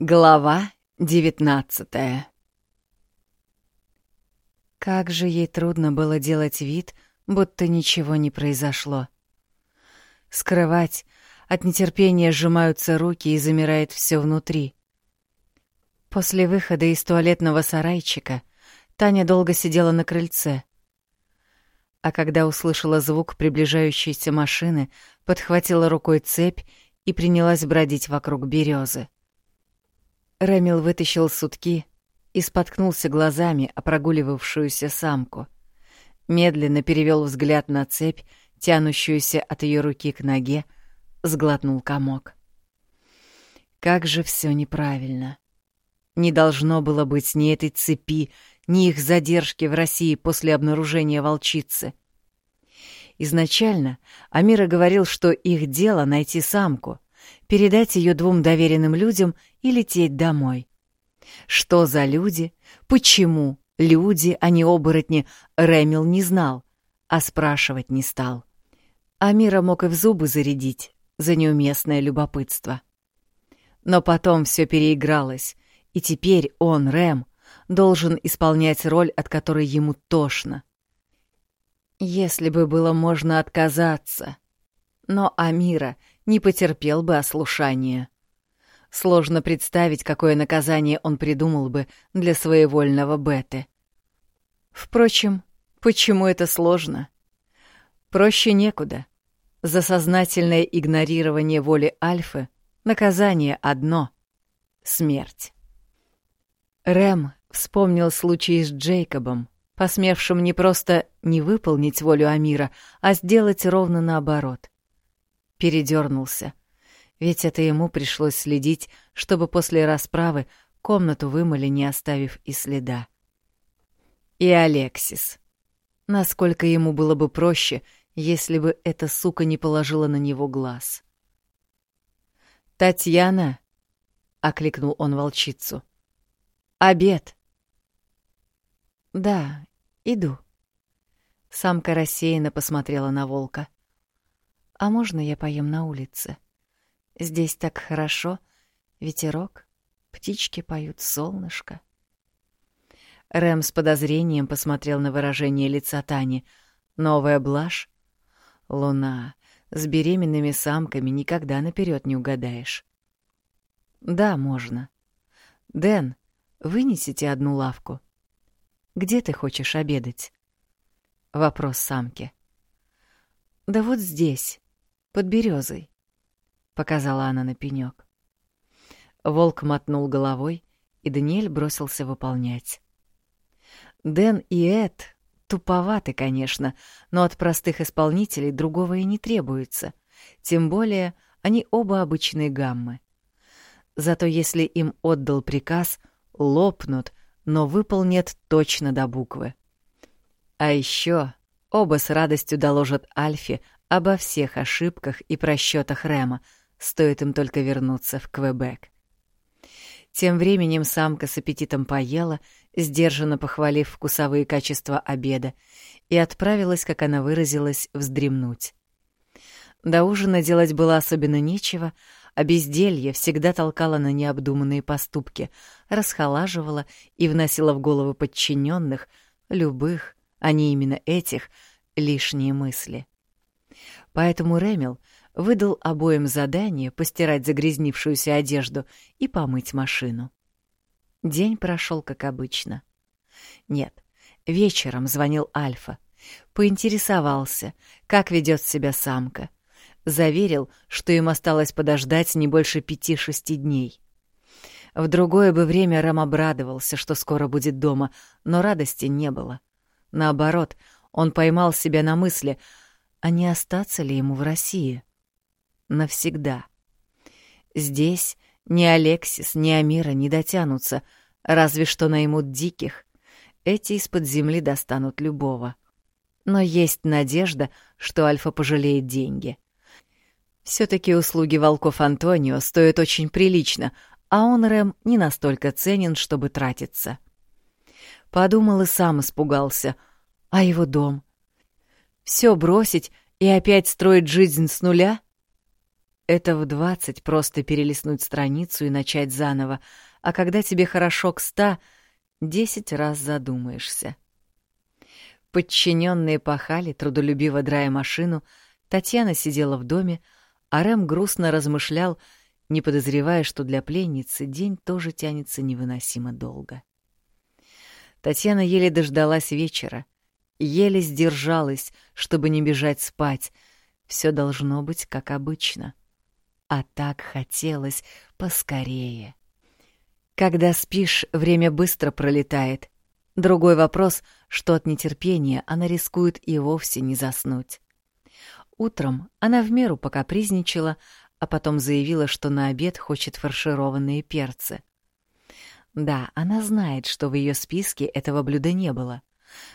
Глава девятнадцатая Как же ей трудно было делать вид, будто ничего не произошло. Скрывать, от нетерпения сжимаются руки и замирает все внутри. После выхода из туалетного сарайчика Таня долго сидела на крыльце. А когда услышала звук приближающейся машины, подхватила рукой цепь и принялась бродить вокруг березы. Ремил вытащил сутки и споткнулся глазами о прогуливавшуюся самку. Медленно перевел взгляд на цепь, тянущуюся от ее руки к ноге, сглотнул комок. Как же все неправильно. Не должно было быть ни этой цепи, ни их задержки в России после обнаружения волчицы. Изначально Амира говорил, что их дело найти самку — передать ее двум доверенным людям и лететь домой. Что за люди? Почему люди, а не оборотни, Ремил не знал, а спрашивать не стал. Амира мог и в зубы зарядить за неуместное любопытство. Но потом все переигралось, и теперь он, Рэм, должен исполнять роль, от которой ему тошно. Если бы было можно отказаться. Но Амира не потерпел бы ослушания. Сложно представить, какое наказание он придумал бы для своевольного Беты. Впрочем, почему это сложно? Проще некуда. За сознательное игнорирование воли Альфы наказание одно — смерть. Рэм вспомнил случай с Джейкобом, посмевшим не просто не выполнить волю Амира, а сделать ровно наоборот передернулся. Ведь это ему пришлось следить, чтобы после расправы комнату вымыли, не оставив и следа. И Алексис. Насколько ему было бы проще, если бы эта сука не положила на него глаз. «Татьяна!» — окликнул он волчицу. «Обед!» «Да, иду». Самка рассеянно посмотрела на волка. «А можно я поем на улице? Здесь так хорошо, ветерок, птички поют, солнышко». Рэм с подозрением посмотрел на выражение лица Тани. Новая блажь? Луна. С беременными самками никогда наперед не угадаешь. Да, можно. Дэн, вынесите одну лавку. Где ты хочешь обедать? Вопрос самки. Да вот здесь под березой, показала она на пенек. Волк мотнул головой, и Даниэль бросился выполнять. Дэн и Эд туповаты, конечно, но от простых исполнителей другого и не требуется. Тем более они оба обычные гаммы. Зато если им отдал приказ, лопнут, но выполнят точно до буквы. А еще оба с радостью доложат Альфе обо всех ошибках и просчетах Рема, стоит им только вернуться в Квебек. Тем временем самка с аппетитом поела, сдержанно похвалив вкусовые качества обеда, и отправилась, как она выразилась, вздремнуть. До ужина делать было особенно нечего, а безделье всегда толкало на необдуманные поступки, расхолаживало и вносило в головы подчиненных, любых, а не именно этих, лишние мысли. Поэтому Ремел выдал обоим задание постирать загрязнившуюся одежду и помыть машину. День прошел как обычно. Нет, вечером звонил Альфа. Поинтересовался, как ведет себя самка. Заверил, что им осталось подождать не больше пяти-шести дней. В другое бы время Рам обрадовался, что скоро будет дома, но радости не было. Наоборот, он поймал себя на мысли — а не остаться ли ему в России? Навсегда. Здесь ни Алексис, ни Амира не дотянутся, разве что наймут диких. Эти из-под земли достанут любого. Но есть надежда, что Альфа пожалеет деньги. Все-таки услуги волков Антонио стоят очень прилично, а он, Рэм, не настолько ценен, чтобы тратиться. Подумал и сам испугался. А его дом? Все бросить и опять строить жизнь с нуля? Это в двадцать просто перелистнуть страницу и начать заново, а когда тебе хорошо к ста, десять раз задумаешься. Подчиненные пахали, трудолюбиво драя машину, Татьяна сидела в доме, а Рэм грустно размышлял, не подозревая, что для пленницы день тоже тянется невыносимо долго. Татьяна еле дождалась вечера, еле сдержалась, чтобы не бежать спать. Все должно быть как обычно. А так хотелось поскорее. Когда спишь, время быстро пролетает. Другой вопрос, что от нетерпения она рискует и вовсе не заснуть. Утром она в меру покапризничала, а потом заявила, что на обед хочет фаршированные перцы. Да, она знает, что в ее списке этого блюда не было.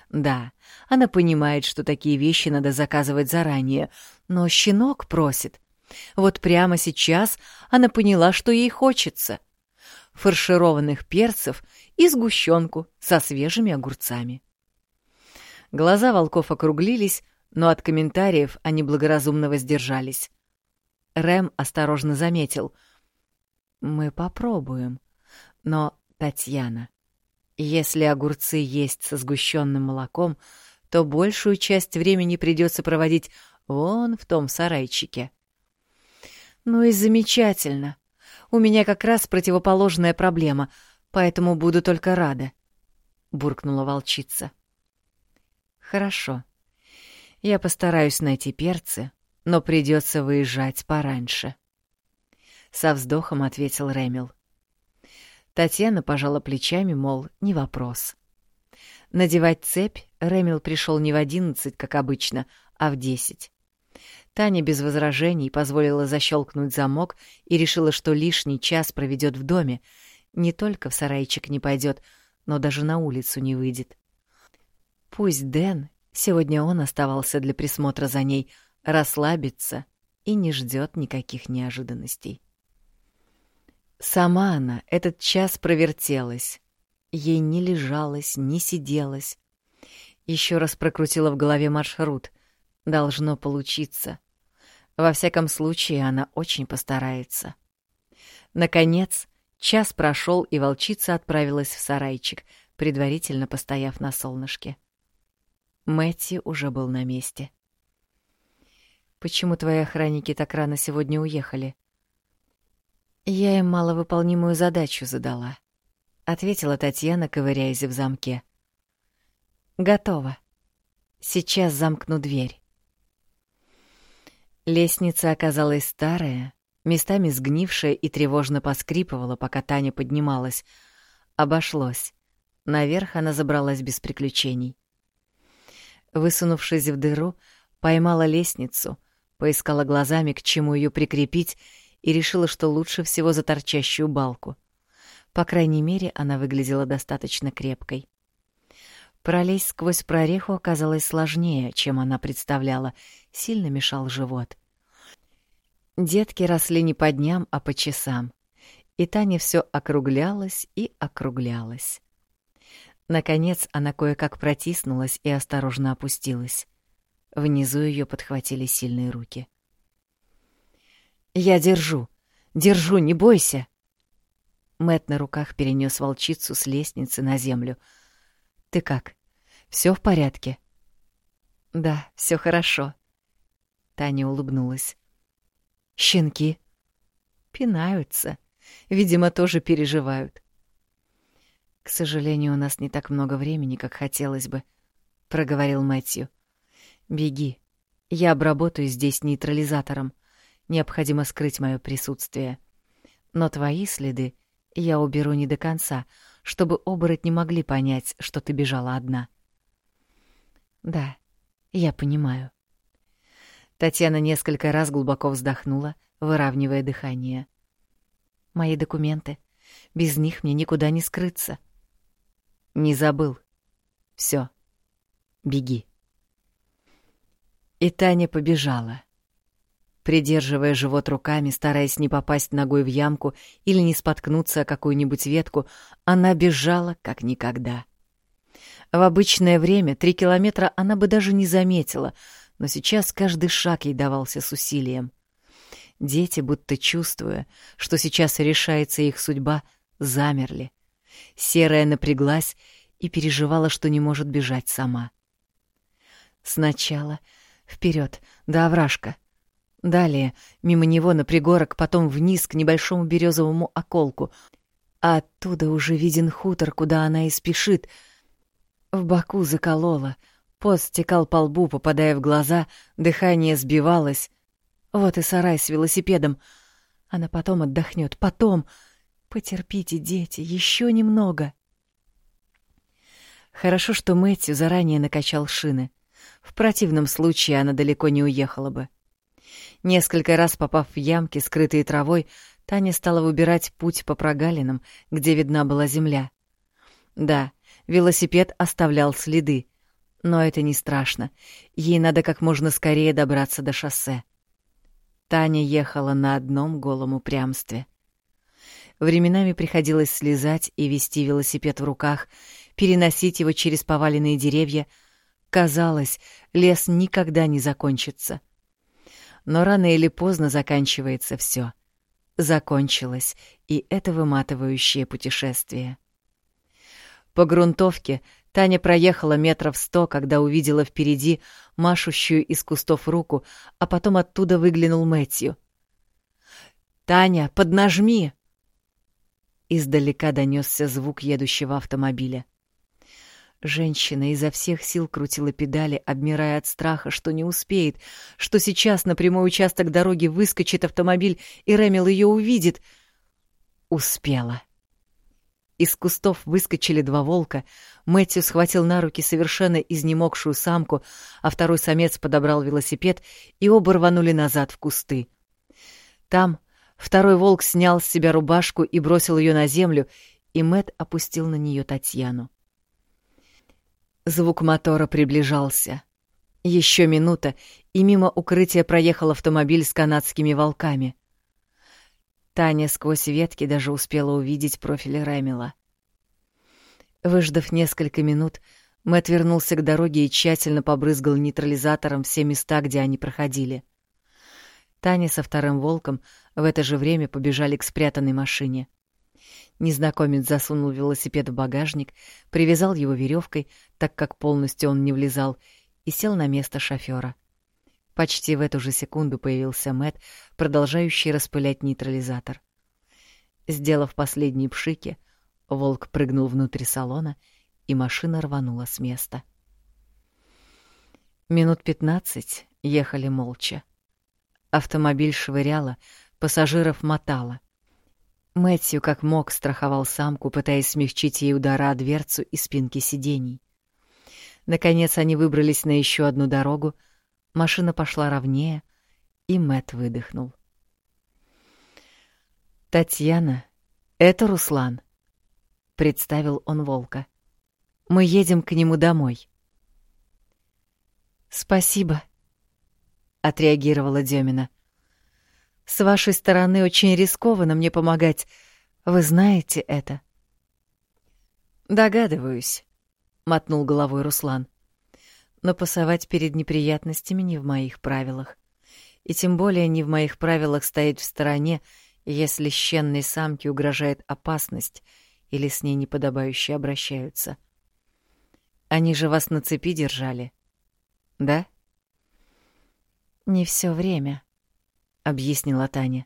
Да, она понимает, что такие вещи надо заказывать заранее, но щенок просит. Вот прямо сейчас она поняла, что ей хочется. Фаршированных перцев и сгущенку со свежими огурцами. Глаза волков округлились, но от комментариев они благоразумно воздержались. Рэм осторожно заметил. «Мы попробуем. Но, Татьяна, если огурцы есть со сгущенным молоком, то большую часть времени придется проводить вон в том сарайчике». «Ну и замечательно. У меня как раз противоположная проблема, поэтому буду только рада», — буркнула волчица. «Хорошо. Я постараюсь найти перцы, но придется выезжать пораньше. Со вздохом ответил Ремил. Татьяна пожала плечами, мол, не вопрос. Надевать цепь Ремил пришел не в одиннадцать, как обычно, а в десять. Таня без возражений позволила защелкнуть замок и решила, что лишний час проведет в доме, не только в сарайчик не пойдет, но даже на улицу не выйдет. Пусть Дэн Сегодня он оставался для присмотра за ней, расслабиться и не ждет никаких неожиданностей. Сама она этот час провертелась. Ей не лежалось, не сиделось. Еще раз прокрутила в голове маршрут. Должно получиться. Во всяком случае, она очень постарается. Наконец, час прошел, и волчица отправилась в сарайчик, предварительно постояв на солнышке. Мэтти уже был на месте. «Почему твои охранники так рано сегодня уехали?» «Я им маловыполнимую задачу задала», — ответила Татьяна, ковыряясь в замке. «Готово. Сейчас замкну дверь». Лестница оказалась старая, местами сгнившая и тревожно поскрипывала, пока Таня поднималась. Обошлось. Наверх она забралась без приключений. Высунувшись в дыру, поймала лестницу, поискала глазами, к чему ее прикрепить, и решила, что лучше всего за торчащую балку. По крайней мере, она выглядела достаточно крепкой. Пролезть сквозь прореху оказалось сложнее, чем она представляла, сильно мешал живот. Детки росли не по дням, а по часам, и Таня все округлялась и округлялась. Наконец она кое-как протиснулась и осторожно опустилась. Внизу ее подхватили сильные руки. «Я держу! Держу, не бойся!» Мэт на руках перенес волчицу с лестницы на землю. «Ты как? Все в порядке?» «Да, все хорошо». Таня улыбнулась. «Щенки?» «Пинаются. Видимо, тоже переживают. «К сожалению, у нас не так много времени, как хотелось бы», — проговорил Мэтью. «Беги. Я обработаю здесь нейтрализатором. Необходимо скрыть мое присутствие. Но твои следы я уберу не до конца, чтобы оборот не могли понять, что ты бежала одна». «Да, я понимаю». Татьяна несколько раз глубоко вздохнула, выравнивая дыхание. «Мои документы. Без них мне никуда не скрыться». Не забыл. Все. Беги. И Таня побежала. Придерживая живот руками, стараясь не попасть ногой в ямку или не споткнуться о какую-нибудь ветку, она бежала как никогда. В обычное время три километра она бы даже не заметила, но сейчас каждый шаг ей давался с усилием. Дети, будто чувствуя, что сейчас решается их судьба, замерли. Серая напряглась и переживала, что не может бежать сама. Сначала вперед до овражка. Далее мимо него на пригорок, потом вниз к небольшому березовому околку. А оттуда уже виден хутор, куда она и спешит. В боку заколола, пот стекал по лбу, попадая в глаза, дыхание сбивалось. Вот и сарай с велосипедом. Она потом отдохнет, потом... Потерпите, дети, еще немного. Хорошо, что Мэтью заранее накачал шины. В противном случае она далеко не уехала бы. Несколько раз попав в ямки, скрытые травой, Таня стала выбирать путь по прогалинам, где видна была земля. Да, велосипед оставлял следы, но это не страшно. Ей надо как можно скорее добраться до шоссе. Таня ехала на одном голом упрямстве. Временами приходилось слезать и вести велосипед в руках, переносить его через поваленные деревья. Казалось, лес никогда не закончится. Но рано или поздно заканчивается все. Закончилось и это выматывающее путешествие. По грунтовке Таня проехала метров сто, когда увидела впереди машущую из кустов руку, а потом оттуда выглянул Мэтью. «Таня, поднажми!» Издалека донесся звук едущего автомобиля. Женщина изо всех сил крутила педали, обмирая от страха, что не успеет, что сейчас на прямой участок дороги выскочит автомобиль, и Рэмил ее увидит. Успела. Из кустов выскочили два волка. Мэтью схватил на руки совершенно изнемогшую самку, а второй самец подобрал велосипед, и оба рванули назад в кусты. Там второй волк снял с себя рубашку и бросил ее на землю, и Мэт опустил на нее Татьяну. Звук мотора приближался. Еще минута, и мимо укрытия проехал автомобиль с канадскими волками. Таня сквозь ветки даже успела увидеть профиль Рэмила. Выждав несколько минут, Мэтт вернулся к дороге и тщательно побрызгал нейтрализатором все места, где они проходили. Таня со вторым волком в это же время побежали к спрятанной машине. Незнакомец засунул велосипед в багажник, привязал его веревкой, так как полностью он не влезал, и сел на место шофера. Почти в эту же секунду появился Мэт, продолжающий распылять нейтрализатор. Сделав последние пшики, волк прыгнул внутрь салона, и машина рванула с места. Минут пятнадцать ехали молча. Автомобиль швыряло, пассажиров мотало. Мэтью как мог страховал самку, пытаясь смягчить ей удара дверцу и спинки сидений. Наконец они выбрались на еще одну дорогу, машина пошла ровнее, и Мэт выдохнул. «Татьяна, это Руслан», — представил он волка. «Мы едем к нему домой». «Спасибо», — отреагировала Демина. С вашей стороны очень рискованно мне помогать. Вы знаете это?» «Догадываюсь», — мотнул головой Руслан. «Но пасовать перед неприятностями не в моих правилах. И тем более не в моих правилах стоять в стороне, если щенной самке угрожает опасность или с ней неподобающе обращаются. Они же вас на цепи держали, да?» «Не все время», — объяснила Таня.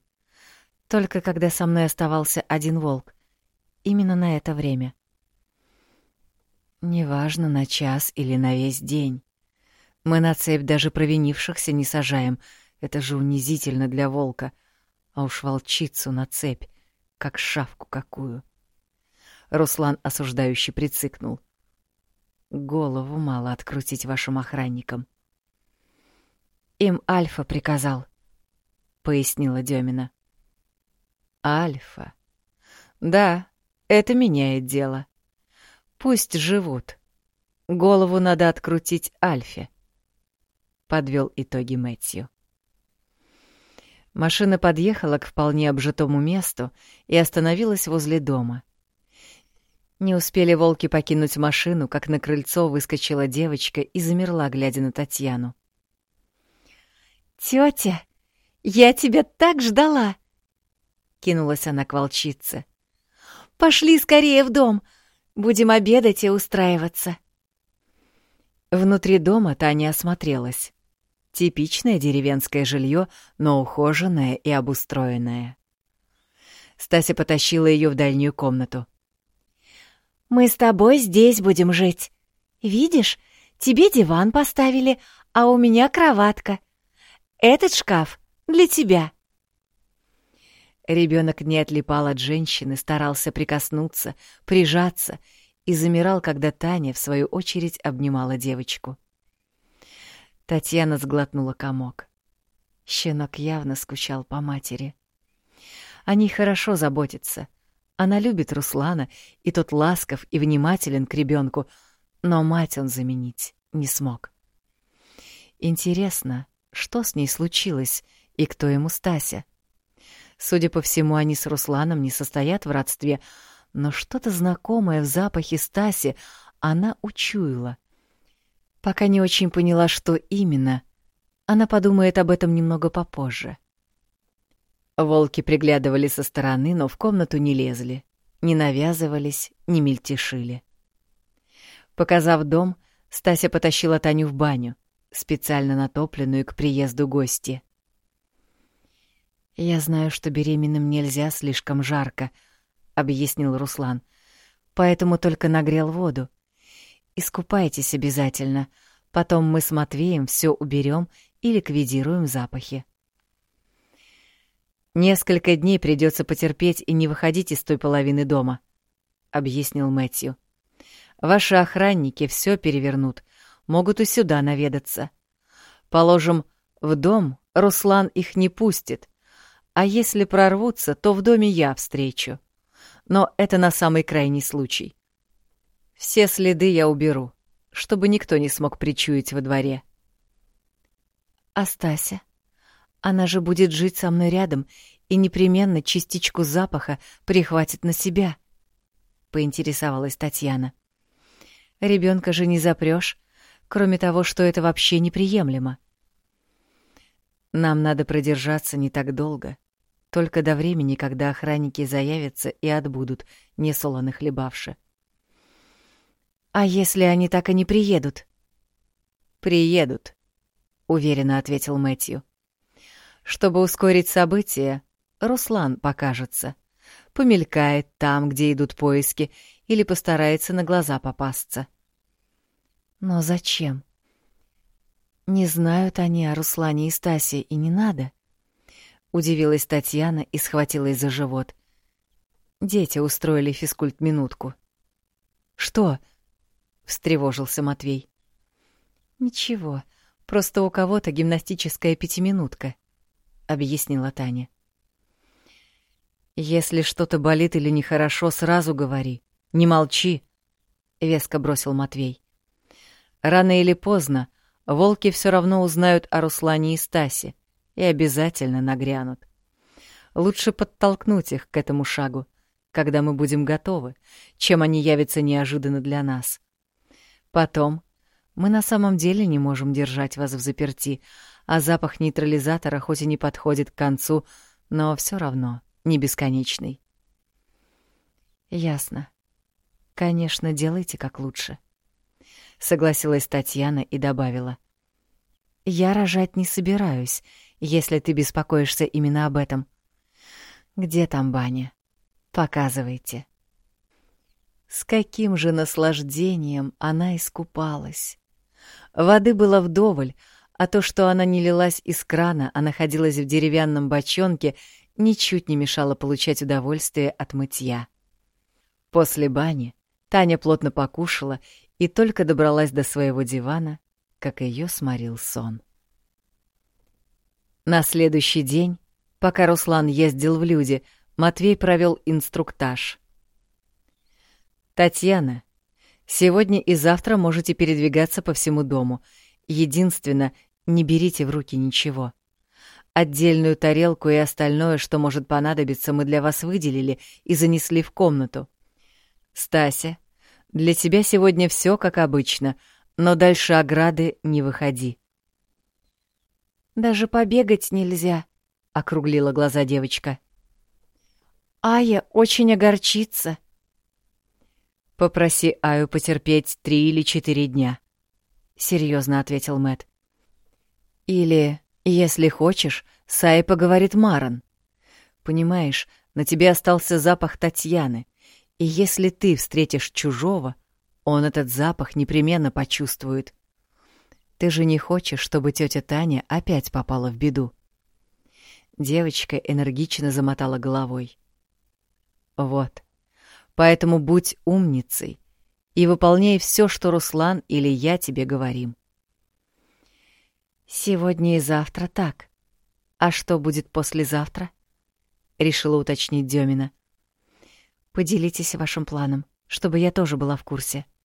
«Только когда со мной оставался один волк. Именно на это время». «Неважно, на час или на весь день. Мы на цепь даже провинившихся не сажаем. Это же унизительно для волка. А уж волчицу на цепь, как шавку какую». Руслан осуждающе прицикнул. «Голову мало открутить вашим охранникам». «Им Альфа приказал», пояснила Демина. Альфа. Да, это меняет дело. Пусть живут. Голову надо открутить Альфе. Подвел итоги Мэтью. Машина подъехала к вполне обжитому месту и остановилась возле дома. Не успели волки покинуть машину, как на крыльцо выскочила девочка и замерла, глядя на Татьяну. «Тётя, Я тебя так ждала!» Кинулась она к волчице. «Пошли скорее в дом! Будем обедать и устраиваться!» Внутри дома Таня осмотрелась. Типичное деревенское жилье, но ухоженное и обустроенное. Стася потащила ее в дальнюю комнату. «Мы с тобой здесь будем жить. Видишь, тебе диван поставили, а у меня кроватка. Этот шкаф для тебя». Ребенок не отлипал от женщины, старался прикоснуться, прижаться и замирал, когда Таня, в свою очередь, обнимала девочку. Татьяна сглотнула комок. Щенок явно скучал по матери. Они хорошо заботятся. Она любит Руслана, и тот ласков и внимателен к ребенку, но мать он заменить не смог. Интересно, что с ней случилось и кто ему Стася? Судя по всему, они с Русланом не состоят в родстве, но что-то знакомое в запахе Стаси она учуяла. Пока не очень поняла, что именно. Она подумает об этом немного попозже. Волки приглядывали со стороны, но в комнату не лезли, не навязывались, не мельтешили. Показав дом, Стася потащила Таню в баню, специально натопленную к приезду гости. «Я знаю, что беременным нельзя слишком жарко», — объяснил Руслан, — «поэтому только нагрел воду. Искупайтесь обязательно. Потом мы с Матвеем все уберем и ликвидируем запахи. Несколько дней придется потерпеть и не выходить из той половины дома, объяснил Мэтью. Ваши охранники все перевернут, могут и сюда наведаться. Положим, в дом Руслан их не пустит, а если прорвутся, то в доме я встречу. Но это на самый крайний случай. Все следы я уберу, чтобы никто не смог причуять во дворе. Астася, она же будет жить со мной рядом и непременно частичку запаха прихватит на себя, — поинтересовалась Татьяна. Ребенка же не запрешь, кроме того, что это вообще неприемлемо. Нам надо продержаться не так долго, только до времени, когда охранники заявятся и отбудут, несолоно хлебавши. — «А если они так и не приедут?» «Приедут», — уверенно ответил Мэтью. «Чтобы ускорить события, Руслан покажется. Помелькает там, где идут поиски, или постарается на глаза попасться». «Но зачем?» «Не знают они о Руслане и Стасе, и не надо», — удивилась Татьяна и схватилась за живот. Дети устроили физкульт-минутку. «Что?» встревожился Матвей. Ничего, просто у кого-то гимнастическая пятиминутка, объяснила Таня. Если что-то болит или нехорошо, сразу говори, не молчи, веско бросил Матвей. Рано или поздно волки все равно узнают о Руслане и Стасе и обязательно нагрянут. Лучше подтолкнуть их к этому шагу, когда мы будем готовы, чем они явятся неожиданно для нас. Потом мы на самом деле не можем держать вас в заперти, а запах нейтрализатора хоть и не подходит к концу, но все равно не бесконечный. Ясно. Конечно, делайте как лучше. Согласилась Татьяна и добавила. Я рожать не собираюсь, если ты беспокоишься именно об этом. Где там баня? Показывайте. С каким же наслаждением она искупалась! Воды было вдоволь, а то, что она не лилась из крана, а находилась в деревянном бочонке, ничуть не мешало получать удовольствие от мытья. После бани Таня плотно покушала и только добралась до своего дивана, как ее сморил сон. На следующий день, пока Руслан ездил в люди, Матвей провел инструктаж — «Татьяна, сегодня и завтра можете передвигаться по всему дому. Единственно, не берите в руки ничего. Отдельную тарелку и остальное, что может понадобиться, мы для вас выделили и занесли в комнату. Стася, для тебя сегодня все как обычно, но дальше ограды не выходи». «Даже побегать нельзя», округлила глаза девочка. Ая очень огорчится. Попроси Аю потерпеть три или четыре дня, серьезно ответил Мэт. Или, если хочешь, с Ай поговорит Маран. Понимаешь, на тебе остался запах Татьяны, и если ты встретишь чужого, он этот запах непременно почувствует. Ты же не хочешь, чтобы тетя Таня опять попала в беду. Девочка энергично замотала головой. Вот. Поэтому будь умницей и выполняй все, что Руслан или я тебе говорим. Сегодня и завтра так. А что будет послезавтра? Решила уточнить Демина. Поделитесь вашим планом, чтобы я тоже была в курсе. —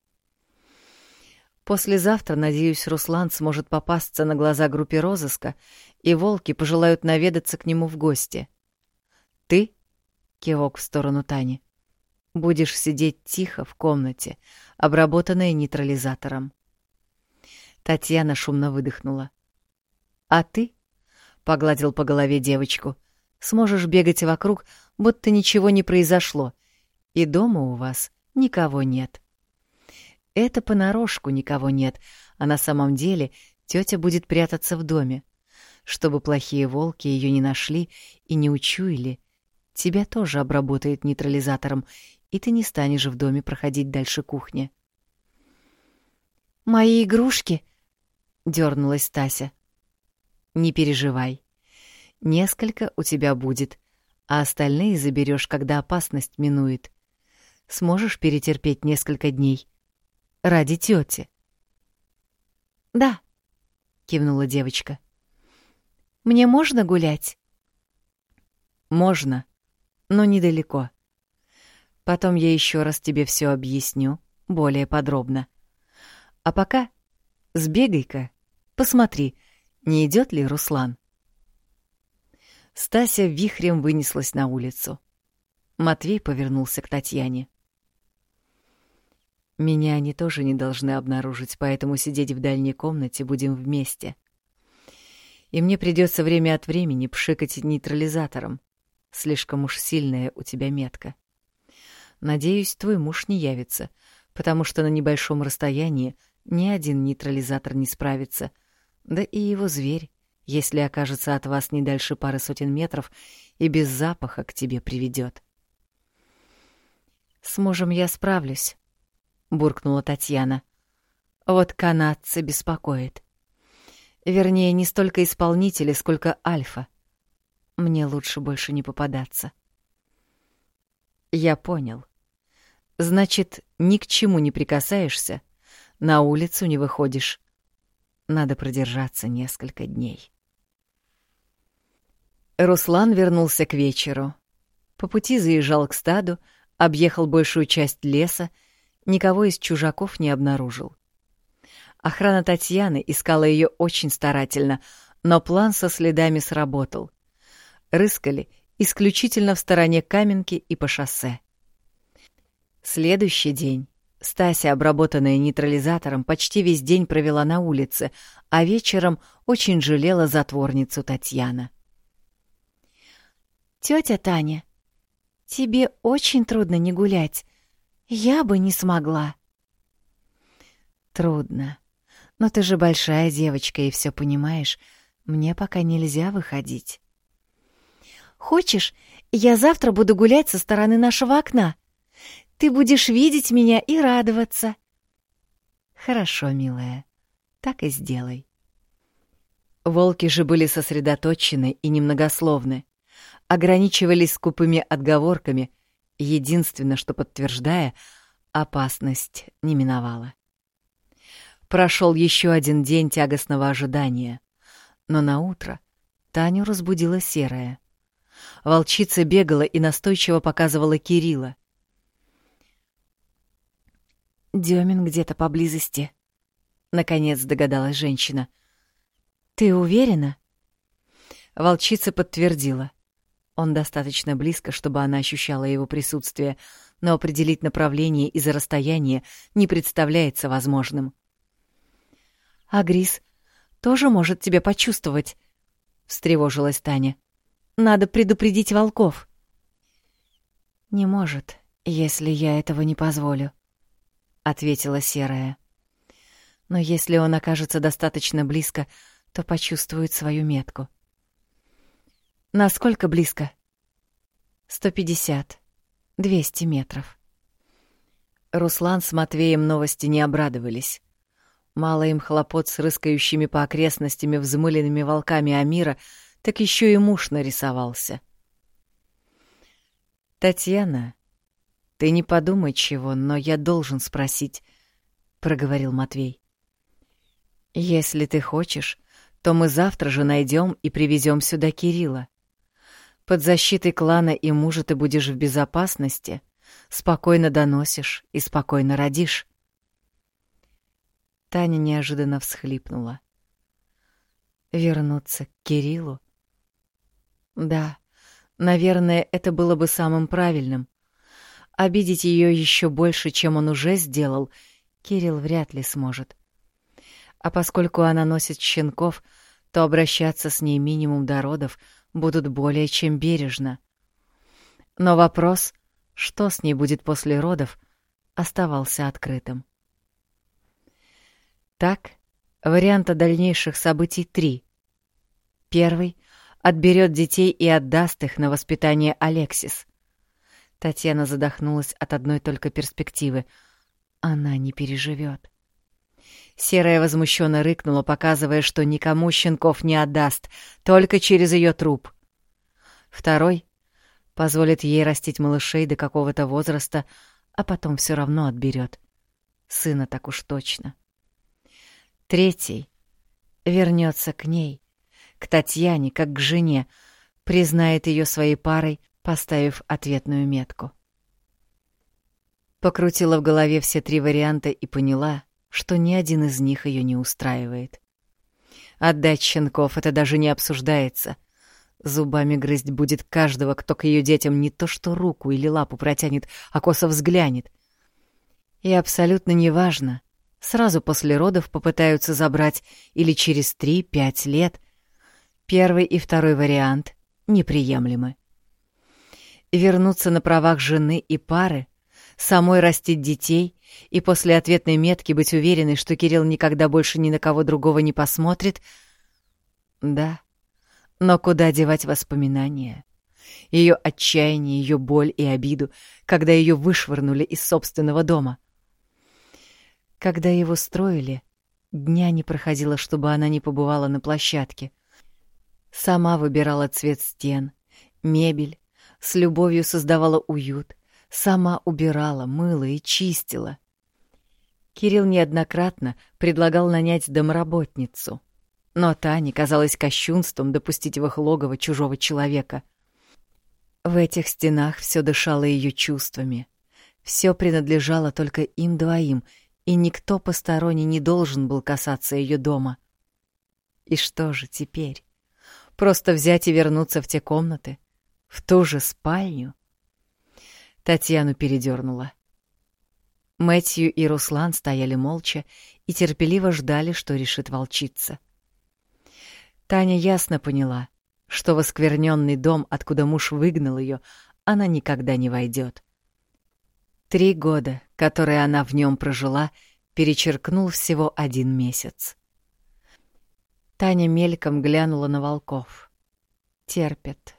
Послезавтра, надеюсь, Руслан сможет попасться на глаза группе розыска, и волки пожелают наведаться к нему в гости. Ты, кивок в сторону Тани, будешь сидеть тихо в комнате, обработанная нейтрализатором. Татьяна шумно выдохнула. А ты, погладил по голове девочку, сможешь бегать вокруг, будто ничего не произошло, и дома у вас никого нет. Это понарошку никого нет, а на самом деле тетя будет прятаться в доме. Чтобы плохие волки ее не нашли и не учуяли, тебя тоже обработает нейтрализатором, и ты не станешь в доме проходить дальше кухни. «Мои игрушки!» — дернулась Тася. «Не переживай. Несколько у тебя будет, а остальные заберешь, когда опасность минует. Сможешь перетерпеть несколько дней ради тети. Да, кивнула девочка. Мне можно гулять? Можно, но недалеко. Потом я еще раз тебе все объясню, более подробно. А пока сбегай-ка, посмотри, не идет ли Руслан. Стася вихрем вынеслась на улицу. Матвей повернулся к Татьяне. Меня они тоже не должны обнаружить, поэтому сидеть в дальней комнате будем вместе. И мне придется время от времени пшикать нейтрализатором. Слишком уж сильная у тебя метка. Надеюсь, твой муж не явится, потому что на небольшом расстоянии ни один нейтрализатор не справится. Да и его зверь, если окажется от вас не дальше пары сотен метров и без запаха к тебе приведет. С мужем я справлюсь, буркнула Татьяна. Вот канадцы беспокоит. Вернее, не столько исполнители, сколько альфа. Мне лучше больше не попадаться. Я понял. Значит, ни к чему не прикасаешься, на улицу не выходишь. Надо продержаться несколько дней. Руслан вернулся к вечеру. По пути заезжал к стаду, объехал большую часть леса никого из чужаков не обнаружил. Охрана Татьяны искала ее очень старательно, но план со следами сработал. Рыскали исключительно в стороне Каменки и по шоссе. Следующий день Стася, обработанная нейтрализатором, почти весь день провела на улице, а вечером очень жалела затворницу Татьяна. «Тётя Таня, тебе очень трудно не гулять. Я бы не смогла. Трудно. Но ты же большая девочка и все понимаешь. Мне пока нельзя выходить. Хочешь, я завтра буду гулять со стороны нашего окна? Ты будешь видеть меня и радоваться. Хорошо, милая. Так и сделай. Волки же были сосредоточены и немногословны, ограничивались скупыми отговорками — единственно, что подтверждая, опасность не миновала. Прошел еще один день тягостного ожидания, но на утро Таню разбудила серая. Волчица бегала и настойчиво показывала Кирилла. Демин где-то поблизости», — наконец догадалась женщина. «Ты уверена?» Волчица подтвердила — он достаточно близко, чтобы она ощущала его присутствие, но определить направление из-за расстояния не представляется возможным. «А Грис тоже может тебя почувствовать?» — встревожилась Таня. Надо предупредить волков. Не может, если я этого не позволю, ответила серая. Но если он окажется достаточно близко, то почувствует свою метку. Насколько близко? Сто пятьдесят, двести метров. Руслан с Матвеем новости не обрадовались. Мало им хлопот с рыскающими по окрестностям взмыленными волками Амира, так еще и муж нарисовался. «Татьяна, ты не подумай чего, но я должен спросить», — проговорил Матвей. «Если ты хочешь, то мы завтра же найдем и привезем сюда Кирилла. Под защитой клана и мужа ты будешь в безопасности, спокойно доносишь и спокойно родишь. Таня неожиданно всхлипнула. Вернуться к Кириллу? Да, наверное, это было бы самым правильным. Обидеть ее еще больше, чем он уже сделал, Кирилл вряд ли сможет. А поскольку она носит щенков, то обращаться с ней минимум до родов будут более чем бережно. Но вопрос, что с ней будет после родов, оставался открытым. Так, варианта дальнейших событий три. Первый — отберет детей и отдаст их на воспитание Алексис. Татьяна задохнулась от одной только перспективы. Она не переживет. Серая возмущенно рыкнула, показывая, что никому щенков не отдаст, только через ее труп. Второй — позволит ей растить малышей до какого-то возраста, а потом все равно отберет. Сына так уж точно. — Третий вернется к ней, к Татьяне, как к жене, признает ее своей парой, поставив ответную метку. Покрутила в голове все три варианта и поняла, что ни один из них ее не устраивает. Отдать щенков — это даже не обсуждается. Зубами грызть будет каждого, кто к ее детям не то что руку или лапу протянет, а косо взглянет. И абсолютно неважно, сразу после родов попытаются забрать или через 3-5 лет. Первый и второй вариант неприемлемы. Вернуться на правах жены и пары, самой растить детей и после ответной метки быть уверенной, что Кирилл никогда больше ни на кого другого не посмотрит. Да, но куда девать воспоминания? Ее отчаяние, ее боль и обиду, когда ее вышвырнули из собственного дома. Когда его строили, дня не проходило, чтобы она не побывала на площадке. Сама выбирала цвет стен, мебель, с любовью создавала уют, сама убирала, мыла и чистила. Кирилл неоднократно предлагал нанять домработницу, но та не казалась кощунством допустить в их логово чужого человека. В этих стенах все дышало ее чувствами, все принадлежало только им двоим — и никто посторонний не должен был касаться ее дома. И что же теперь? Просто взять и вернуться в те комнаты? В ту же спальню? Татьяну передернула. Мэтью и Руслан стояли молча и терпеливо ждали, что решит волчица. Таня ясно поняла, что в оскверненный дом, откуда муж выгнал ее, она никогда не войдет. Три года, которые она в нем прожила, перечеркнул всего один месяц. Таня мельком глянула на волков. Терпят,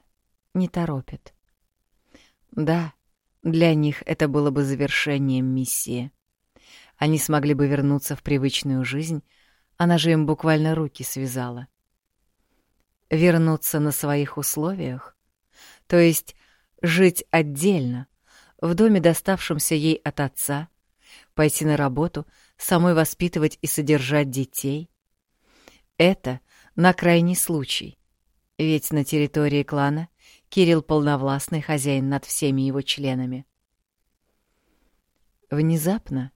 не торопят. Да, для них это было бы завершением миссии. Они смогли бы вернуться в привычную жизнь, она же им буквально руки связала. Вернуться на своих условиях, то есть жить отдельно, в доме, доставшемся ей от отца, пойти на работу, самой воспитывать и содержать детей. Это на крайний случай, ведь на территории клана Кирилл полновластный хозяин над всеми его членами. Внезапно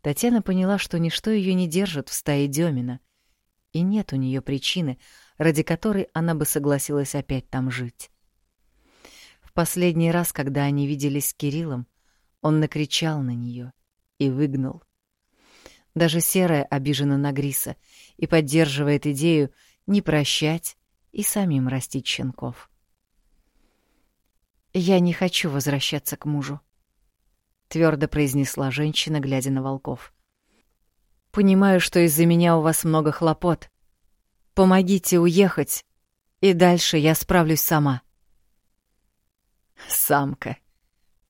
Татьяна поняла, что ничто ее не держит в стае Демина, и нет у нее причины, ради которой она бы согласилась опять там жить. В последний раз, когда они виделись с Кириллом, он накричал на нее и выгнал. Даже Серая обижена на Гриса и поддерживает идею не прощать и самим растить щенков. Я не хочу возвращаться к мужу, твердо произнесла женщина, глядя на волков. Понимаю, что из-за меня у вас много хлопот. Помогите уехать, и дальше я справлюсь сама. Самка,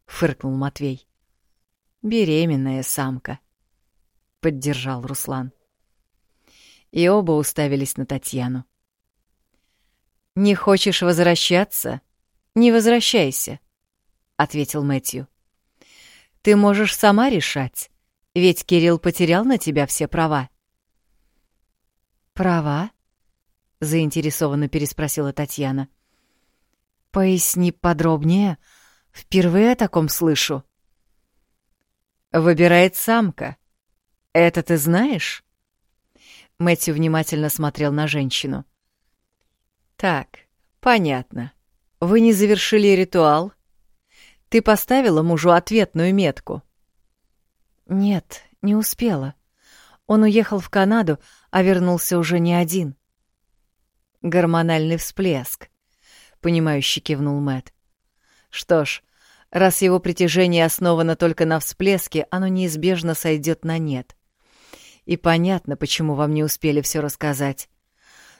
фыркнул Матвей. Беременная самка, поддержал Руслан. И оба уставились на Татьяну. Не хочешь возвращаться? Не возвращайся, ответил Мэтью. Ты можешь сама решать, ведь Кирилл потерял на тебя все права. Права? заинтересованно переспросила Татьяна. Поясни подробнее. Впервые о таком слышу. Выбирает самка. Это ты знаешь? Мэтью внимательно смотрел на женщину. Так, понятно. Вы не завершили ритуал? Ты поставила мужу ответную метку? Нет, не успела. Он уехал в Канаду, а вернулся уже не один. Гормональный всплеск, понимающе кивнул Мэт. Что ж, раз его притяжение основано только на всплеске, оно неизбежно сойдет на нет. И понятно, почему вам не успели все рассказать.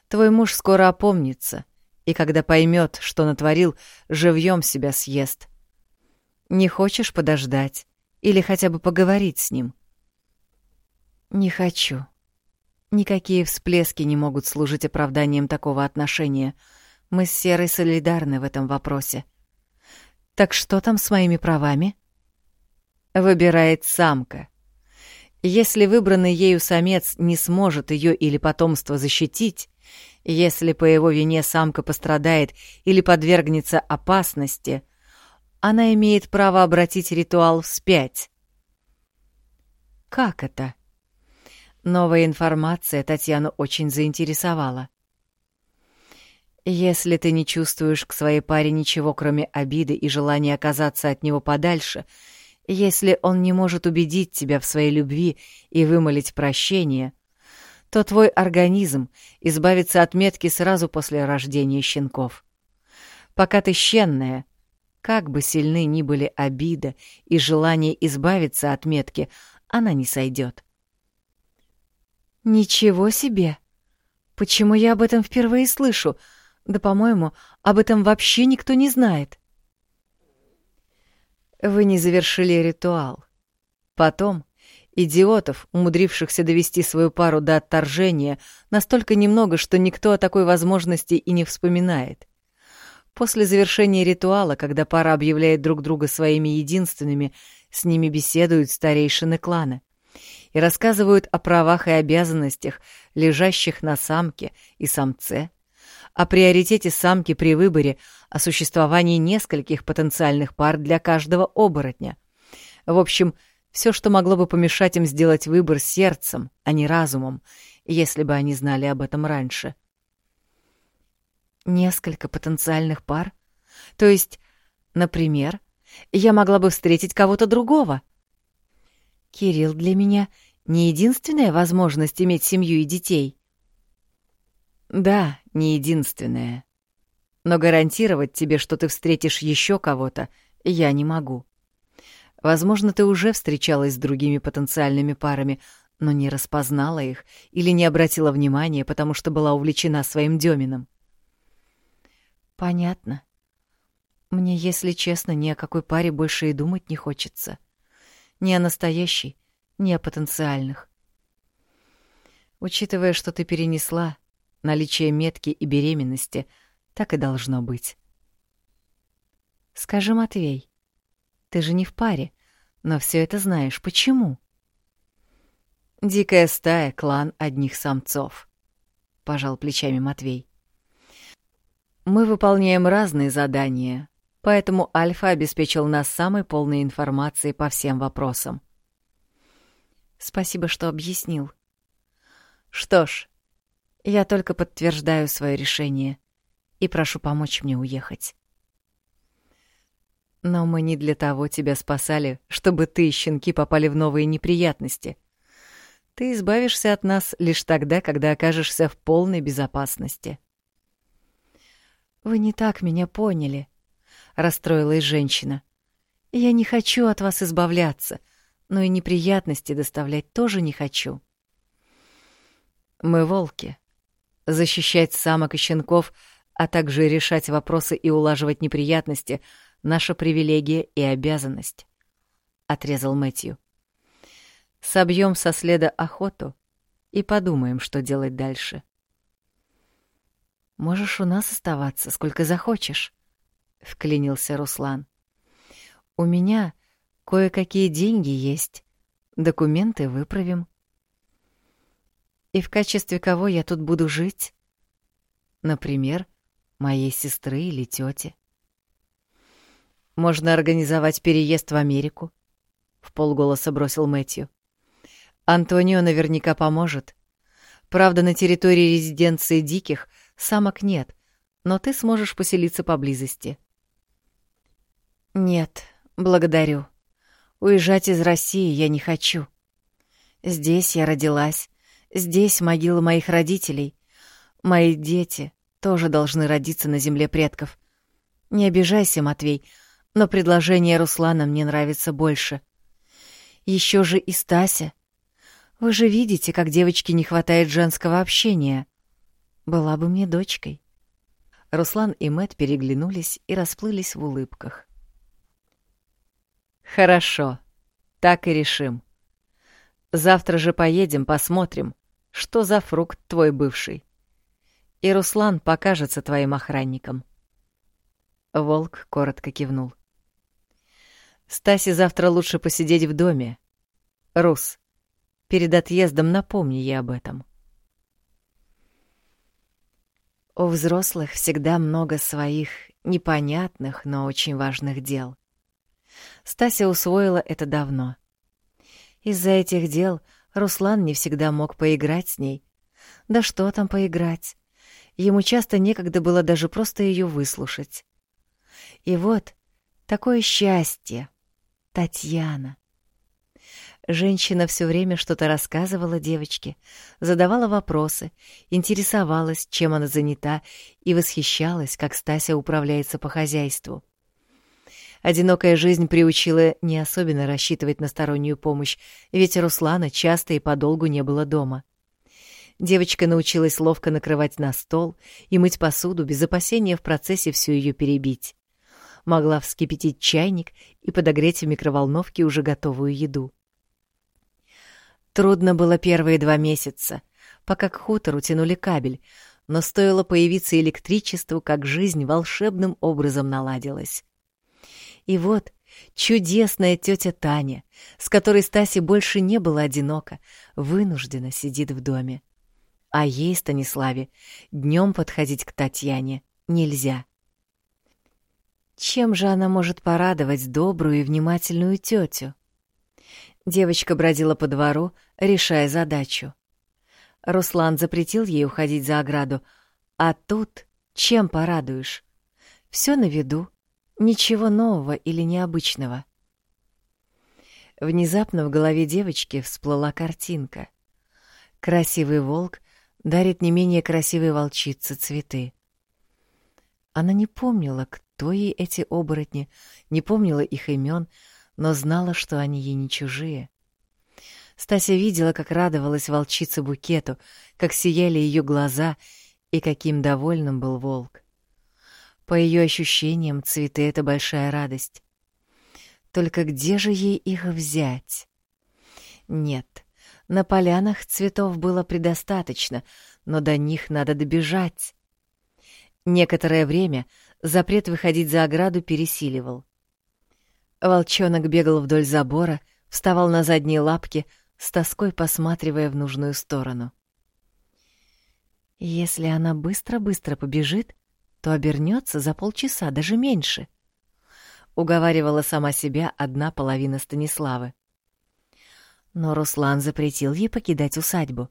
Твой муж скоро опомнится, и когда поймет, что натворил, живьем себя съест. Не хочешь подождать или хотя бы поговорить с ним? Не хочу. Никакие всплески не могут служить оправданием такого отношения. Мы с Серой солидарны в этом вопросе. Так что там с моими правами? Выбирает самка. Если выбранный ею самец не сможет ее или потомство защитить, если по его вине самка пострадает или подвергнется опасности, она имеет право обратить ритуал вспять. Как это? Новая информация Татьяну очень заинтересовала. Если ты не чувствуешь к своей паре ничего, кроме обиды и желания оказаться от него подальше, если он не может убедить тебя в своей любви и вымолить прощение, то твой организм избавится от метки сразу после рождения щенков. Пока ты щенная, как бы сильны ни были обида и желание избавиться от метки, она не сойдет. «Ничего себе! Почему я об этом впервые слышу? Да, по-моему, об этом вообще никто не знает». Вы не завершили ритуал. Потом идиотов, умудрившихся довести свою пару до отторжения, настолько немного, что никто о такой возможности и не вспоминает. После завершения ритуала, когда пара объявляет друг друга своими единственными, с ними беседуют старейшины клана и рассказывают о правах и обязанностях, лежащих на самке и самце, о приоритете самки при выборе, о существовании нескольких потенциальных пар для каждого оборотня. В общем, все, что могло бы помешать им сделать выбор сердцем, а не разумом, если бы они знали об этом раньше. Несколько потенциальных пар? То есть, например, я могла бы встретить кого-то другого? Кирилл для меня не единственная возможность иметь семью и детей. Да, не единственная. Но гарантировать тебе, что ты встретишь еще кого-то, я не могу. Возможно, ты уже встречалась с другими потенциальными парами, но не распознала их или не обратила внимания, потому что была увлечена своим Демином. Понятно. Мне, если честно, ни о какой паре больше и думать не хочется. Ни о настоящей, ни о потенциальных. Учитывая, что ты перенесла наличие метки и беременности, так и должно быть. Скажи, Матвей, ты же не в паре, но все это знаешь. Почему? Дикая стая — клан одних самцов, — пожал плечами Матвей. Мы выполняем разные задания, поэтому Альфа обеспечил нас самой полной информацией по всем вопросам. Спасибо, что объяснил. Что ж, я только подтверждаю свое решение и прошу помочь мне уехать. Но мы не для того тебя спасали, чтобы ты и щенки попали в новые неприятности. Ты избавишься от нас лишь тогда, когда окажешься в полной безопасности. Вы не так меня поняли. расстроилась женщина. «Я не хочу от вас избавляться, но и неприятности доставлять тоже не хочу». «Мы волки. Защищать самок и щенков, а также решать вопросы и улаживать неприятности — наша привилегия и обязанность», — отрезал Мэтью. «Собьем со следа охоту и подумаем, что делать дальше». «Можешь у нас оставаться, сколько захочешь», — вклинился Руслан. «У меня кое-какие деньги есть. Документы выправим». «И в качестве кого я тут буду жить?» «Например, моей сестры или тети». «Можно организовать переезд в Америку», — в полголоса бросил Мэтью. «Антонио наверняка поможет. Правда, на территории резиденции Диких — Самок нет, но ты сможешь поселиться поблизости. Нет, благодарю. Уезжать из России я не хочу. Здесь я родилась, здесь могила моих родителей. Мои дети тоже должны родиться на земле предков. Не обижайся, Матвей, но предложение Руслана мне нравится больше. Еще же и Стася. Вы же видите, как девочке не хватает женского общения. Была бы мне дочкой. Руслан и Мэт переглянулись и расплылись в улыбках. Хорошо, так и решим. Завтра же поедем, посмотрим, что за фрукт твой бывший. И Руслан покажется твоим охранником. Волк коротко кивнул. Стасе завтра лучше посидеть в доме. Рус, перед отъездом напомни ей об этом. У взрослых всегда много своих непонятных, но очень важных дел. Стася усвоила это давно. Из-за этих дел Руслан не всегда мог поиграть с ней. Да что там поиграть? Ему часто некогда было даже просто ее выслушать. И вот такое счастье. Татьяна. Женщина все время что-то рассказывала девочке, задавала вопросы, интересовалась, чем она занята, и восхищалась, как Стася управляется по хозяйству. Одинокая жизнь приучила не особенно рассчитывать на стороннюю помощь, ведь Руслана часто и подолгу не было дома. Девочка научилась ловко накрывать на стол и мыть посуду без опасения в процессе всю ее перебить. Могла вскипятить чайник и подогреть в микроволновке уже готовую еду. Трудно было первые два месяца, пока к хутору тянули кабель, но стоило появиться электричеству, как жизнь волшебным образом наладилась. И вот чудесная тетя Таня, с которой Стасе больше не было одиноко, вынуждена сидит в доме. А ей, Станиславе, днем подходить к Татьяне нельзя. Чем же она может порадовать добрую и внимательную тетю? Девочка бродила по двору, решая задачу. Руслан запретил ей уходить за ограду, а тут чем порадуешь? Все на виду, ничего нового или необычного. Внезапно в голове девочки всплыла картинка. Красивый волк дарит не менее красивой волчице цветы. Она не помнила, кто ей эти оборотни, не помнила их имен, но знала, что они ей не чужие. Стася видела, как радовалась волчица букету, как сияли ее глаза и каким довольным был волк. По ее ощущениям, цветы — это большая радость. Только где же ей их взять? Нет, на полянах цветов было предостаточно, но до них надо добежать. Некоторое время запрет выходить за ограду пересиливал. Волчонок бегал вдоль забора, вставал на задние лапки, с тоской посматривая в нужную сторону. Если она быстро-быстро побежит, то обернется за полчаса, даже меньше. Уговаривала сама себя одна половина Станиславы. Но Руслан запретил ей покидать усадьбу.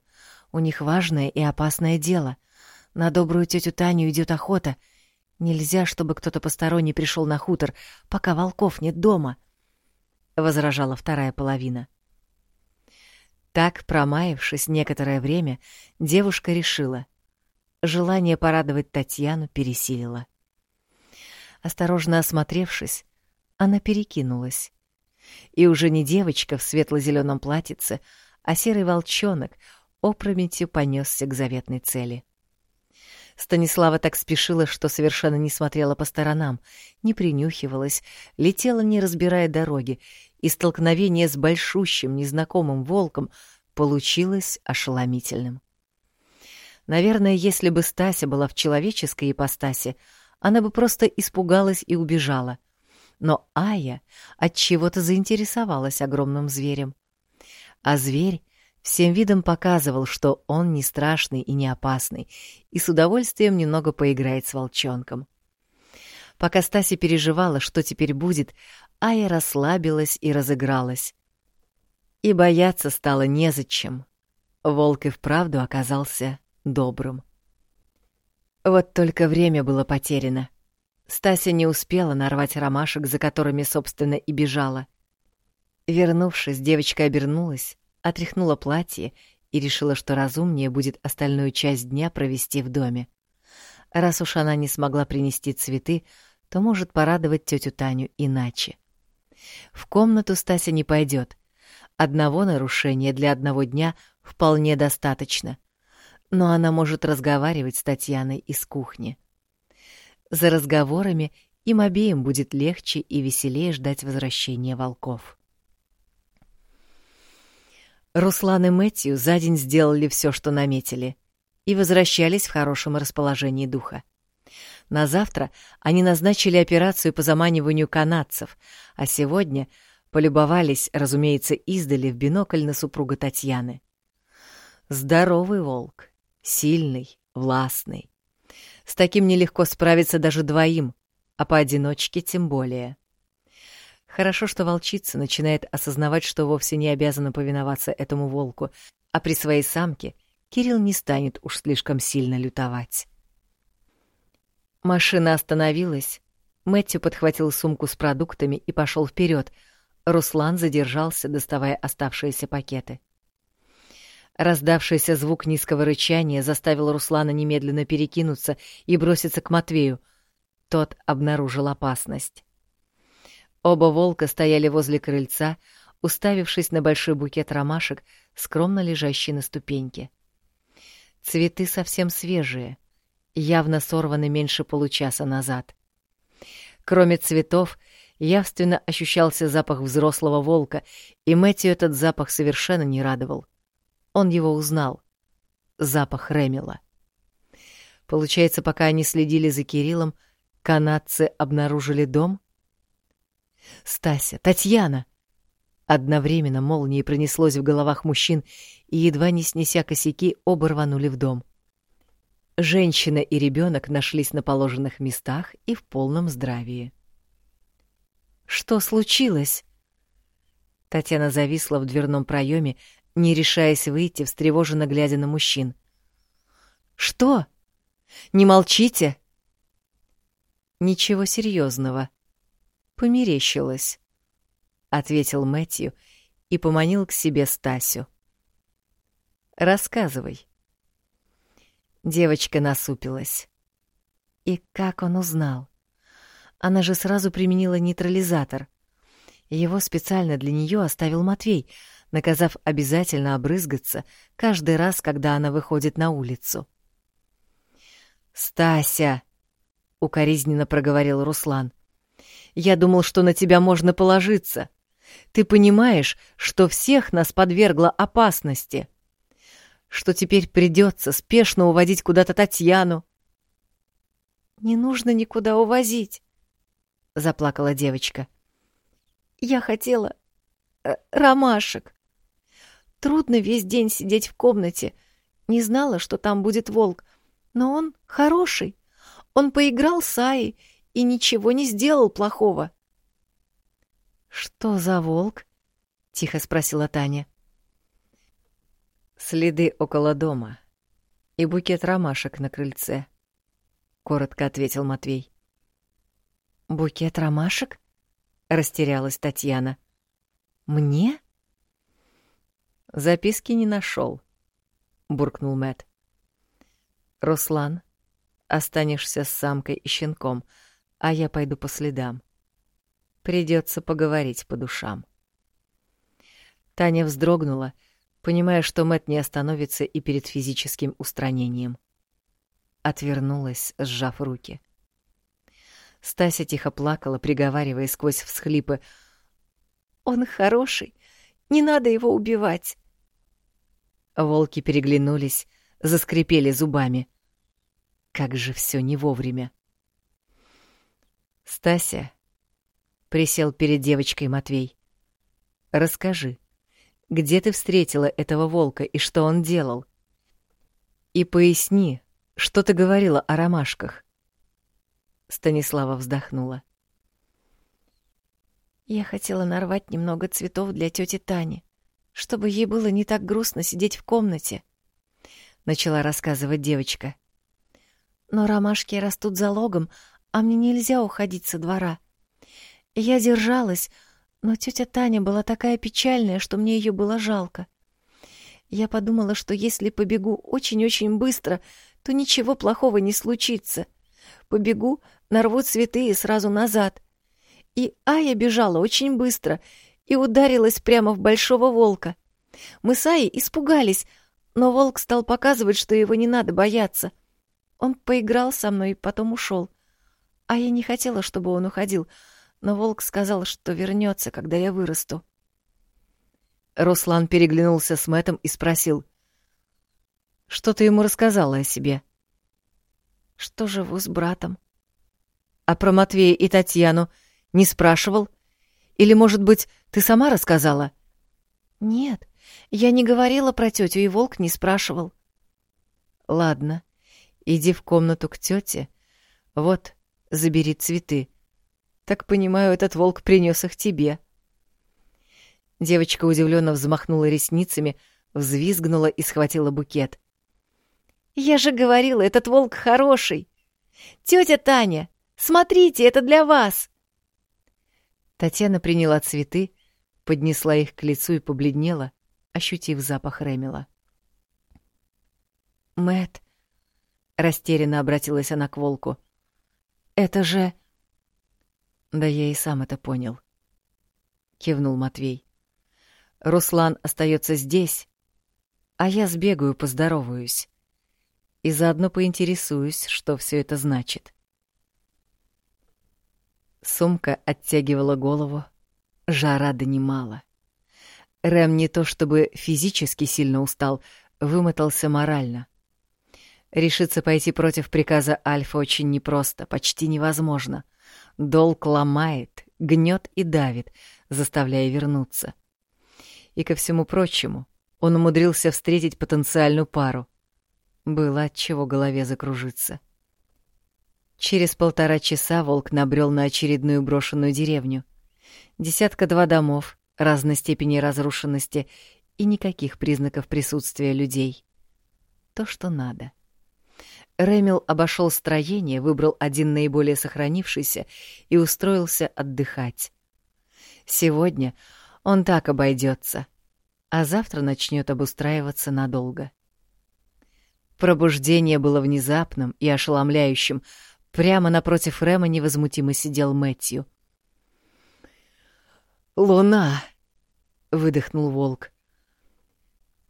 У них важное и опасное дело. На добрую тетю Таню идет охота — Нельзя, чтобы кто-то посторонний пришел на хутор, пока волков нет дома, — возражала вторая половина. Так, промаявшись некоторое время, девушка решила. Желание порадовать Татьяну пересилило. Осторожно осмотревшись, она перекинулась. И уже не девочка в светло-зеленом платьице, а серый волчонок опрометью понесся к заветной цели. Станислава так спешила, что совершенно не смотрела по сторонам, не принюхивалась, летела, не разбирая дороги, и столкновение с большущим незнакомым волком получилось ошеломительным. Наверное, если бы Стася была в человеческой ипостаси, она бы просто испугалась и убежала. Но Ая от чего-то заинтересовалась огромным зверем. А зверь всем видом показывал, что он не страшный и не опасный, и с удовольствием немного поиграет с волчонком. Пока Стася переживала, что теперь будет, Ая расслабилась и разыгралась. И бояться стало незачем. Волк и вправду оказался добрым. Вот только время было потеряно. Стася не успела нарвать ромашек, за которыми, собственно, и бежала. Вернувшись, девочка обернулась, отряхнула платье и решила, что разумнее будет остальную часть дня провести в доме. Раз уж она не смогла принести цветы, то может порадовать тетю Таню иначе. В комнату Стася не пойдет. Одного нарушения для одного дня вполне достаточно — но она может разговаривать с Татьяной из кухни. За разговорами им обеим будет легче и веселее ждать возвращения волков. Руслан и Мэтью за день сделали все, что наметили, и возвращались в хорошем расположении духа. На завтра они назначили операцию по заманиванию канадцев, а сегодня полюбовались, разумеется, издали в бинокль на супруга Татьяны. Здоровый волк, Сильный, властный. С таким нелегко справиться даже двоим, а поодиночке тем более. Хорошо, что волчица начинает осознавать, что вовсе не обязана повиноваться этому волку, а при своей самке Кирилл не станет уж слишком сильно лютовать. Машина остановилась. Мэтью подхватил сумку с продуктами и пошел вперед. Руслан задержался, доставая оставшиеся пакеты. Раздавшийся звук низкого рычания заставил Руслана немедленно перекинуться и броситься к Матвею. Тот обнаружил опасность. Оба волка стояли возле крыльца, уставившись на большой букет ромашек, скромно лежащий на ступеньке. Цветы совсем свежие, явно сорваны меньше получаса назад. Кроме цветов, явственно ощущался запах взрослого волка, и Мэтью этот запах совершенно не радовал. Он его узнал. Запах Ремела. Получается, пока они следили за Кириллом, канадцы обнаружили дом? «Стася! Татьяна!» Одновременно молнией пронеслось в головах мужчин, и, едва не снеся косяки, оба рванули в дом. Женщина и ребенок нашлись на положенных местах и в полном здравии. «Что случилось?» Татьяна зависла в дверном проеме, не решаясь выйти, встревоженно глядя на мужчин. «Что? Не молчите?» «Ничего серьезного. Померещилось», — ответил Мэтью и поманил к себе Стасю. «Рассказывай». Девочка насупилась. И как он узнал? Она же сразу применила нейтрализатор. Его специально для нее оставил Матвей — наказав обязательно обрызгаться каждый раз, когда она выходит на улицу. «Стася!» — укоризненно проговорил Руслан. «Я думал, что на тебя можно положиться. Ты понимаешь, что всех нас подвергло опасности, что теперь придется спешно уводить куда-то Татьяну». «Не нужно никуда увозить», — заплакала девочка. «Я хотела э, ромашек». Трудно весь день сидеть в комнате. Не знала, что там будет волк. Но он хороший. Он поиграл с Аей и ничего не сделал плохого. «Что за волк?» — тихо спросила Таня. «Следы около дома и букет ромашек на крыльце», — коротко ответил Матвей. «Букет ромашек?» — растерялась Татьяна. «Мне?» Записки не нашел, буркнул Мэт. Руслан, останешься с самкой и щенком. А я пойду по следам. Придется поговорить по душам. Таня вздрогнула, понимая, что Мэт не остановится и перед физическим устранением. Отвернулась, сжав руки. Стася тихо плакала, приговаривая сквозь всхлипы. «Он хороший, не надо его убивать!» Волки переглянулись, заскрипели зубами. Как же все не вовремя. «Стася», — присел перед девочкой Матвей, — «расскажи, где ты встретила этого волка и что он делал? И поясни, что ты говорила о ромашках». Станислава вздохнула. Я хотела нарвать немного цветов для тети Тани, чтобы ей было не так грустно сидеть в комнате, начала рассказывать девочка. Но ромашки растут залогом, а мне нельзя уходить со двора. Я держалась, но тетя Таня была такая печальная, что мне ее было жалко. Я подумала, что если побегу очень-очень быстро, то ничего плохого не случится. Побегу, нарву цветы и сразу назад. И Ая бежала очень быстро и ударилась прямо в большого волка. Мы с Аей испугались, но волк стал показывать, что его не надо бояться. Он поиграл со мной и потом ушел. А я не хотела, чтобы он уходил, но волк сказал, что вернется, когда я вырасту. Руслан переглянулся с Мэтом и спросил. «Что ты ему рассказала о себе?» «Что живу с братом». «А про Матвея и Татьяну не спрашивал? Или, может быть, ты сама рассказала?» «Нет, я не говорила про тетю, и волк не спрашивал». «Ладно, иди в комнату к тете. Вот, забери цветы. Так понимаю, этот волк принес их тебе. Девочка удивленно взмахнула ресницами, взвизгнула и схватила букет. Я же говорила, этот волк хороший. Тетя Таня, смотрите, это для вас. Татьяна приняла цветы, поднесла их к лицу и побледнела, ощутив запах Ремела. Мэт, растерянно обратилась она к волку. Это же... Да я и сам это понял. Кивнул Матвей. Руслан остается здесь, а я сбегаю, поздороваюсь. И заодно поинтересуюсь, что все это значит. Сумка оттягивала голову, жара донимала. Рэм не то чтобы физически сильно устал, вымотался морально. Решиться пойти против приказа Альфа очень непросто, почти невозможно. Долг ломает, гнет и давит, заставляя вернуться. И ко всему прочему, он умудрился встретить потенциальную пару. Было от чего голове закружиться. Через полтора часа волк набрел на очередную брошенную деревню. Десятка-два домов, разной степени разрушенности и никаких признаков присутствия людей. То, что надо. Ремил обошел строение, выбрал один наиболее сохранившийся и устроился отдыхать. Сегодня он так обойдется, а завтра начнет обустраиваться надолго. Пробуждение было внезапным и ошеломляющим. Прямо напротив Рема невозмутимо сидел Мэтью. «Луна!» — выдохнул волк.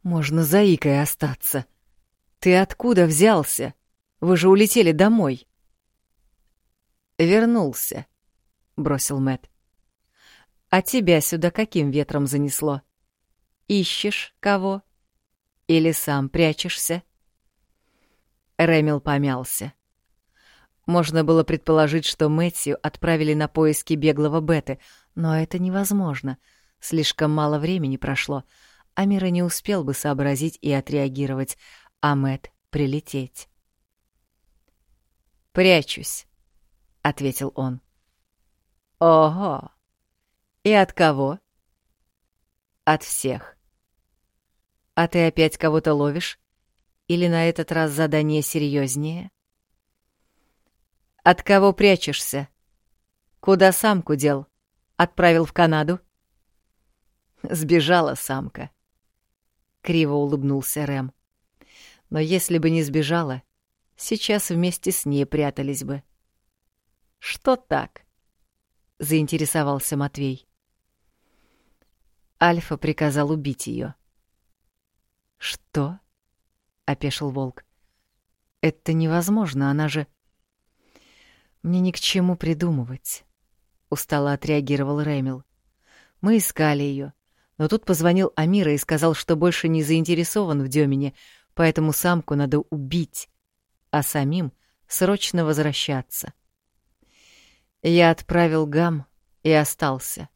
«Можно заикой остаться. Ты откуда взялся?» Вы же улетели домой. Вернулся, бросил Мэт. А тебя сюда каким ветром занесло? Ищешь кого? Или сам прячешься? Рэмил помялся. Можно было предположить, что Мэтью отправили на поиски беглого Беты, но это невозможно. Слишком мало времени прошло, а Мира не успел бы сообразить и отреагировать, а Мэт прилететь. «Прячусь», — ответил он. «Ого! И от кого?» «От всех». «А ты опять кого-то ловишь? Или на этот раз задание серьезнее?» «От кого прячешься? Куда самку дел? Отправил в Канаду?» «Сбежала самка», — криво улыбнулся Рэм. «Но если бы не сбежала, сейчас вместе с ней прятались бы. Что так? заинтересовался Матвей. Альфа приказал убить ее. Что? опешил волк. Это невозможно, она же Мне ни к чему придумывать, устало отреагировал Рэмил. Мы искали ее, но тут позвонил Амира и сказал, что больше не заинтересован в Демине, поэтому самку надо убить, а самим срочно возвращаться. Я отправил гам и остался.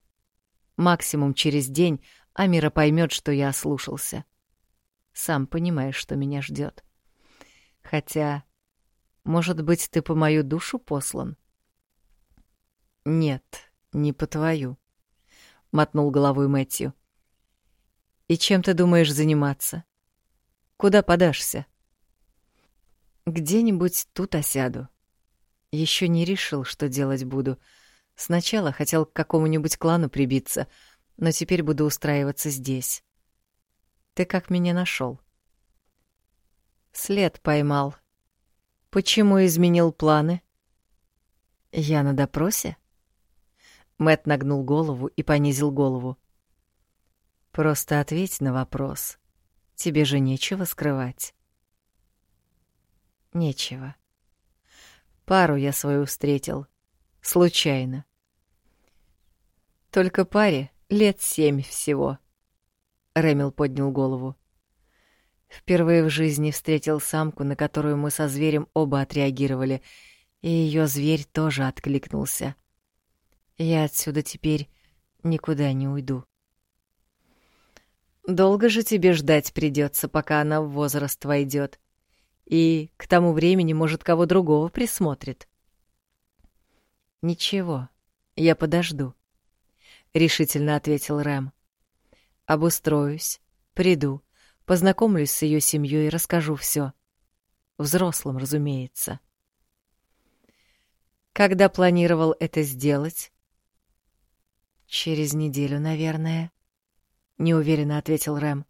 Максимум через день Амира поймет, что я ослушался. Сам понимаешь, что меня ждет. Хотя, может быть, ты по мою душу послан? Нет, не по твою, мотнул головой Мэтью. И чем ты думаешь заниматься? Куда подашься? Где-нибудь тут осяду. Еще не решил, что делать буду. Сначала хотел к какому-нибудь клану прибиться, но теперь буду устраиваться здесь. Ты как меня нашел? След поймал. Почему изменил планы? Я на допросе? Мэт нагнул голову и понизил голову. Просто ответь на вопрос. Тебе же нечего скрывать. Нечего. Пару я свою встретил. Случайно. Только паре лет семь всего. Рэмил поднял голову. Впервые в жизни встретил самку, на которую мы со зверем оба отреагировали, и ее зверь тоже откликнулся. Я отсюда теперь никуда не уйду. Долго же тебе ждать придется, пока она в возраст войдет и к тому времени, может, кого другого присмотрит. «Ничего, я подожду», — решительно ответил Рэм. «Обустроюсь, приду, познакомлюсь с ее семьей и расскажу все. Взрослым, разумеется». «Когда планировал это сделать?» «Через неделю, наверное», — неуверенно ответил Рэм.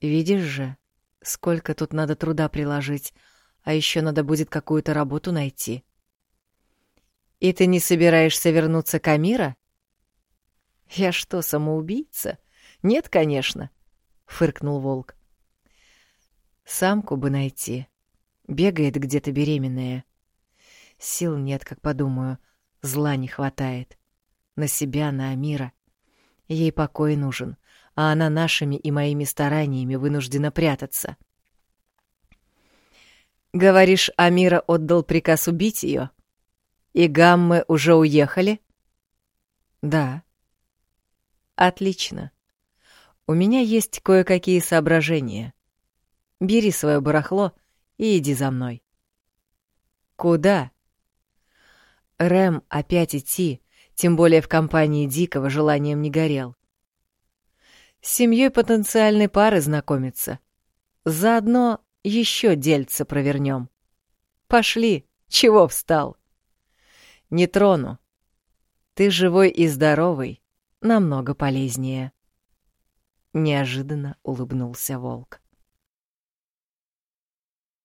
«Видишь же, Сколько тут надо труда приложить, а еще надо будет какую-то работу найти. И ты не собираешься вернуться к Амира? Я что, самоубийца? Нет, конечно, фыркнул волк. Самку бы найти. Бегает где-то беременная. Сил нет, как подумаю, зла не хватает. На себя, на Амира. Ей покой нужен а она нашими и моими стараниями вынуждена прятаться. Говоришь, Амира отдал приказ убить ее? И гаммы уже уехали? Да. Отлично. У меня есть кое-какие соображения. Бери свое барахло и иди за мной. Куда? Рэм опять идти, тем более в компании Дикого желанием не горел. С семьей потенциальной пары знакомиться. Заодно еще дельце провернем. Пошли, чего встал? Не трону. Ты живой и здоровый, намного полезнее. Неожиданно улыбнулся волк.